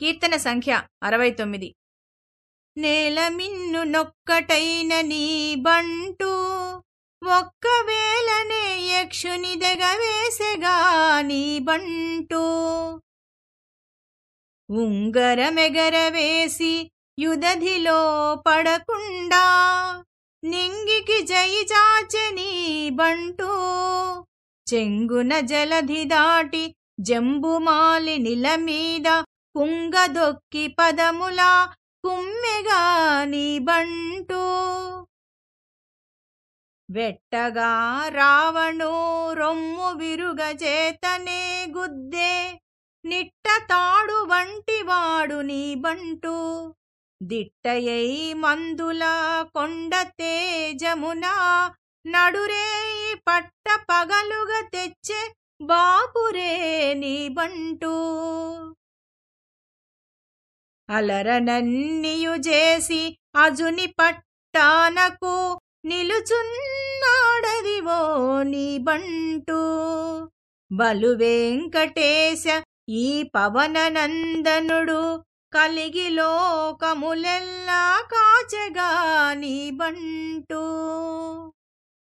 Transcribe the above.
కీర్తన సంఖ్య అరవై తొమ్మిది నేలమిన్ను నొక్కటైన నీ బంటూ ఒక్కవేళనే యక్షుని దెగవేసెగా నీ బంటూ. ఉంగరమెగరవేసి యుదధిలో పడకుండా నింగికి జై చాచని బంటూ. చెంగున జలధి దాటి జంబుమాలి నిలమీద కుంగదొక్కి పదములా కుమ్మెగా నీబంటూ వెట్టగా రావణు రొమ్ము విరుగ చేతనే గుద్దే నిట్ట తాడు వంటివాడు నీ బంటు. దిట్టయై మందుల కొండ తేజమున నడురేయి పట్ట పగలుగ తెచ్చే బాపురే నీబంటూ అలరనన్నియు చేసి అజుని పట్టానకు నిలుచున్నాడదివో నీ బంటు. బలు వెంకటేశ ఈ పవననందనుడు కలిగి లోకములెల్లా కాచగా నీ బంటు.